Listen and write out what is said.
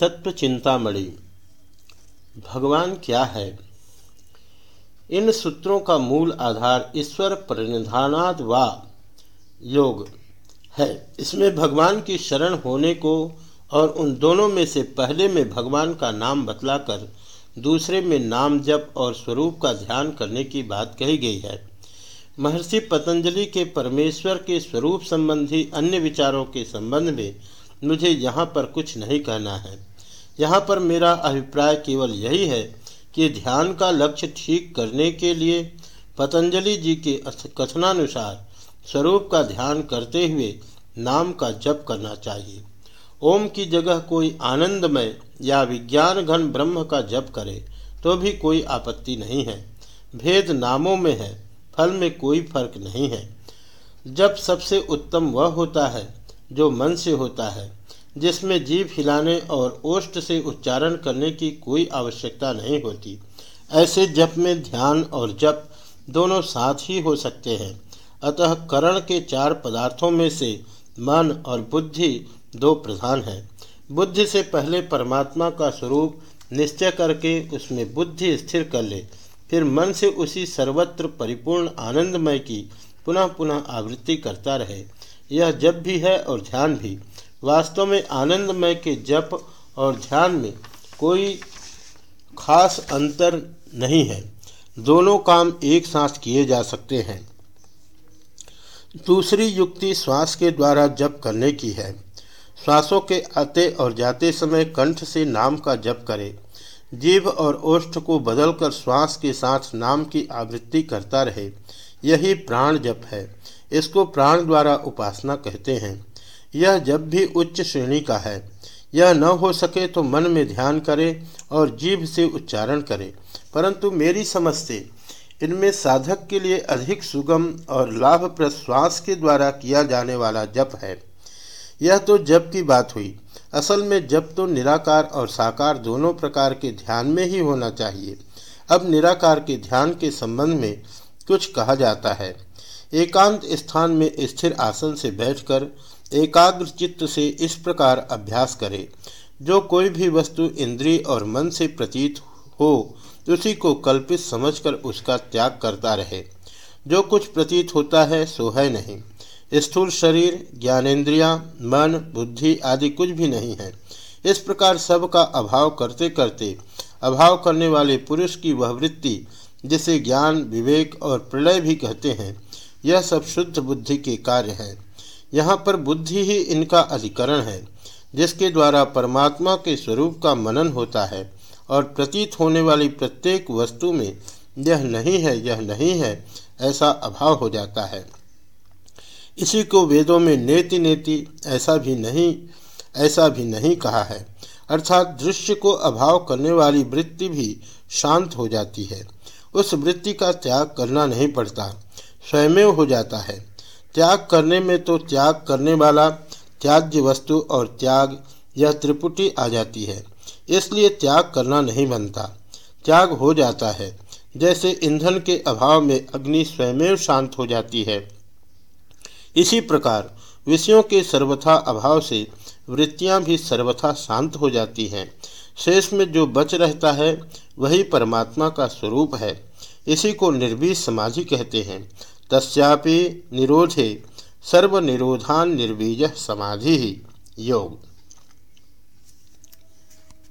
तत्व चिंतामणि भगवान क्या है? इन सूत्रों का मूल आधार ईश्वर परिधानाद वा योग है। इसमें भगवान की शरण होने को और उन दोनों में से पहले में भगवान का नाम बतलाकर दूसरे में नाम जप और स्वरूप का ध्यान करने की बात कही गई है। महर्षि पतंजलि के परमेश्वर के स्वरूप संबंधी अन्य विचारों के संबंध में मुझे यहाँ पर कुछ नहीं कहना है। यहाँ पर मेरा अभिप्राय केवल यही है कि ध्यान का लक्ष्य ठीक करने के लिए पतंजलि जी के कथनानुसार स्वरूप का ध्यान करते हुए नाम का जप करना चाहिए। ओम की जगह कोई आनंदमय या विज्ञान घन ब्रह्म का जप करे तो भी कोई आपत्ति नहीं है। भेद नामों में है, फल में कोई फ़र्क नहीं है। जब सबसे उत्तम वह होता है जो मन से होता है। जिसमें जीव हिलाने और ओष्ट से उच्चारण करने की कोई आवश्यकता नहीं होती। ऐसे जप में ध्यान और जप दोनों साथ ही हो सकते हैं। अतः करण के चार पदार्थों में से मन और बुद्धि दो प्रधान हैं। बुद्धि से पहले परमात्मा का स्वरूप निश्चय करके उसमें बुद्धि स्थिर कर ले, फिर मन से उसी सर्वत्र परिपूर्ण आनंदमय की पुनः पुनः आवृत्ति करता रहे। यह जप भी है और ध्यान भी। वास्तव में आनंदमय के जप और ध्यान में कोई खास अंतर नहीं है। दोनों काम एक साथ किए जा सकते हैं। दूसरी युक्ति श्वास के द्वारा जप करने की है। श्वासों के आते और जाते समय कंठ से नाम का जप करें। जीव और ओष्ठ को बदलकर श्वास के साथ नाम की आवृत्ति करता रहे। यही प्राण जप है। इसको प्राण द्वारा उपासना कहते हैं। यह जब भी उच्च श्रेणी का है। यह न हो सके तो मन में ध्यान करे और जीभ से उच्चारण करे। परंतु मेरी समझ से इनमें साधक के लिए अधिक सुगम और लाभप्रद श्वास के द्वारा किया जाने वाला जप है। यह तो जप की बात हुई। असल में जप तो निराकार और साकार दोनों प्रकार के ध्यान में ही होना चाहिए। अब निराकार के ध्यान के संबंध में कुछ कहा जाता है। एकांत स्थान में स्थिर आसन से बैठकर एकाग्र चित्त से इस प्रकार अभ्यास करे। जो कोई भी वस्तु इंद्रिय और मन से प्रतीत हो, उसी को कल्पित समझकर उसका त्याग करता रहे। जो कुछ प्रतीत होता है, सो है नहीं। स्थूल शरीर, ज्ञानेन्द्रिया, मन, बुद्धि आदि कुछ भी नहीं है। इस प्रकार सब का अभाव करते करते, अभाव करने वाले पुरुष की वह वृत्ति, जिसे ज्ञान, विवेक और प्रलय भी कहते हैं, यह सब शुद्ध बुद्धि के कार्य हैं। यहाँ पर बुद्धि ही इनका अधिकरण है, जिसके द्वारा परमात्मा के स्वरूप का मनन होता है और प्रतीत होने वाली प्रत्येक वस्तु में यह नहीं है, यह नहीं है, ऐसा अभाव हो जाता है। इसी को वेदों में नेति नेति ऐसा भी नहीं, ऐसा भी नहीं कहा है। अर्थात दृश्य को अभाव करने वाली वृत्ति भी शांत हो जाती है। उस वृत्ति का त्याग करना नहीं पड़ता, स्वयं हो जाता है। त्याग करने में तो त्याग करने वाला, त्याज्य वस्तु और त्याग, यह त्रिपुटी आ जाती है। इसलिए त्याग करना नहीं बनता। त्याग हो जाता है। जैसे ईंधन के अभाव में अग्नि स्वयमेव शांत हो जाती है। इसी प्रकार, विषयों के सर्वथा अभाव से वृत्तियाँ भी सर्वथा शांत हो जाती हैं। शेष में जो बच रहता है, वही परमात्मा का स्वरूप है। इसी को निर्बीज समाधि कहते हैं। तस्यापि निरोधे सर्वनिरोधान निर्बीज समाधि। योग।